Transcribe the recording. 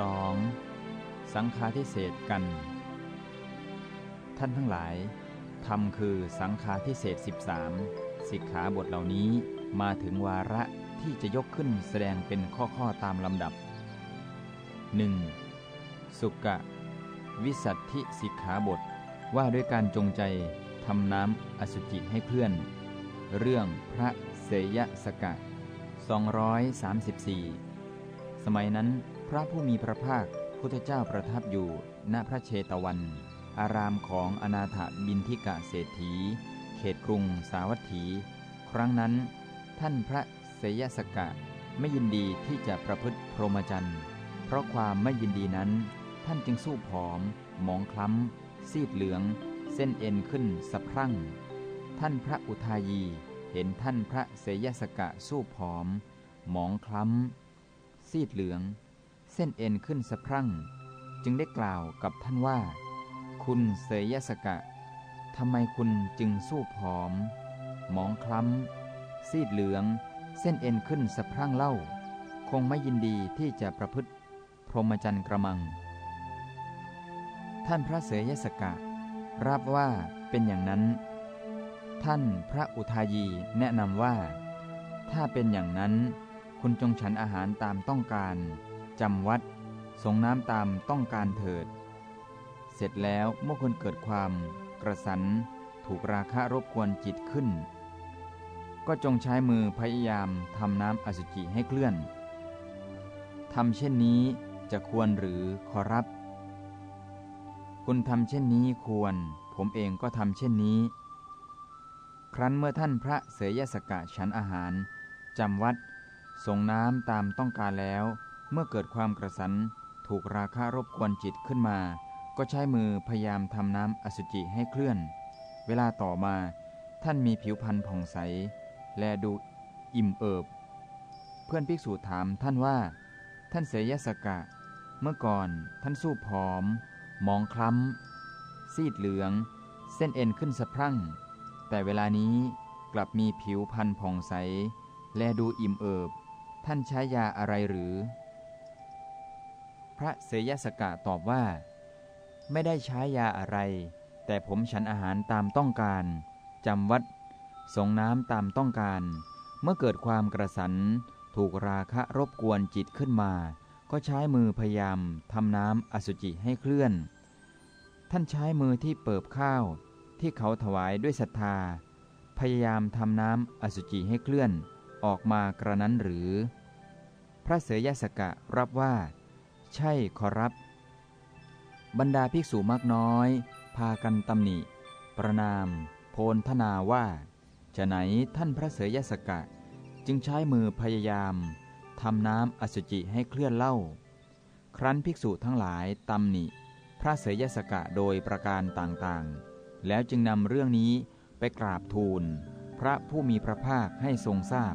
2. สังฆาทิเศษกัน ท่านทั้งหลายธรรมคือสังฆาทิเศษ13 สิกขาบทเหล่านี้มาถึงวาระที่จะยกขึ้นแสดงเป็นข้อๆตามลำดับ 1. สุกะ วิสัตถิสิกขาบท ว่าด้วยการจงใจทำน้ำอสุจิให้เพื่อน เรื่องพระเสยสกะ 234 สมัยนั้น ระผู้มีพระภาคพุทธเจ้าประทับอยู่ณพระเชตวัน อารามของอนาถบินทิกะเศรษฐี เขตกรุงสาวัตถี ครั้งนั้น ท่านพระเสยสกะไม่ยินดีที่จะประพฤติพรหมจรรย์ เพราะความไม่ยินดีนั้น ท่านจึงสู้ผอม หมองคล้ำ ซีดเหลือง เส้นเอ็นขึ้นสะพรั่ง ท่านพระอุทายีเห็นท่านพระเสยสกะสู้ผอม หมองคล้ำ ซีดเหลือง เส้นเอ็นขึ้นสะพรั่ง จึงได้กล่าวกับท่านว่า คุณเสยยสกะทำไมคุณจึงสู้ผอม หมองคล้ำ ซีดเหลือง เส้นเอ็นขึ้นสะพรั่งเล่า คงไม่ยินดีที่จะประพฤติ พรหมจรรย์กระมัง ท่านพระเสยสกะ รับว่าเป็นอย่างนั้น ท่านพระอุทายีแนะนำว่า ถ้าเป็นอย่างนั้น คุณจงฉันอาหารตามต้องการ จำวัด สงน้ำตามต้องการเถิด เสร็จแล้วเมื่อคนเกิดความกระสันถูกราคะรบกวนจิตขึ้น ก็จงใช้มือพยายามทำน้ำอสุจิให้เคลื่อนทำเช่นนี้จะควรหรือขอรับ คุณทำเช่นนี้ควร ผมเองก็ทำเช่นนี้ ครั้นเมื่อท่านพระเสยสกะฉันอาหารจำวัดส่งน้ำตามต้องการแล้ว เมื่อเกิดความกระสันถูกราคารบกวนจิตขึ้นมา ก็ใช้มือพยายามทำน้ำอสุจิให้เคลื่อน เวลาต่อมาท่านมีผิวพรรณผ่องใส และดูอิ่มเอิบ เพื่อนภิกษุถามท่านว่า ท่านเสยสกะ เมื่อก่อนท่านสู้ผอม มองคล้ำ ซีดเหลือง เส้นเอ็นขึ้นสะพรั่ง แต่เวลานี้กลับมีผิวพรรณผ่องใส และดูอิ่มเอิบ ท่านใช้ยาอะไรหรือ ระเสยสกะตอบว่า ไม่ได้ใช้ยาอะไร แต่ผมฉันอาหารตามต้องการจำวัดสงน้ำตามต้องการ เมื่อเกิดความกระสัน ถูกราคะรบกวนจิตขึ้นมา ก็ใช้มือพยายามทำน้ำอสุจิให้เคลื่อน ท่านใช้มือที่เปิบข้าว ที่เขาถวายด้วยศรัทธา พยายามทำน้ำอสุจิให้เคลื่อน ออกมากระนั้นหรือ พระเสยสกะรับว่า ใช่ขอรับ บรรดาภิกษุมากน้อย พากันตำหนิ ประนาม โพลทนาว่าจะไหนท่านพระเสยสกะ จึงใช้มือพยายามทำน้ำอสุจิให้เคลื่อนเล่า ครั้นภิกษุทั้งหลายตำหนิ พระเสยสกะโดยประการต่างๆ แล้วจึงนำเรื่องนี้ไปกราบทูล พระผู้มีพระภาคให้ทรงทราบ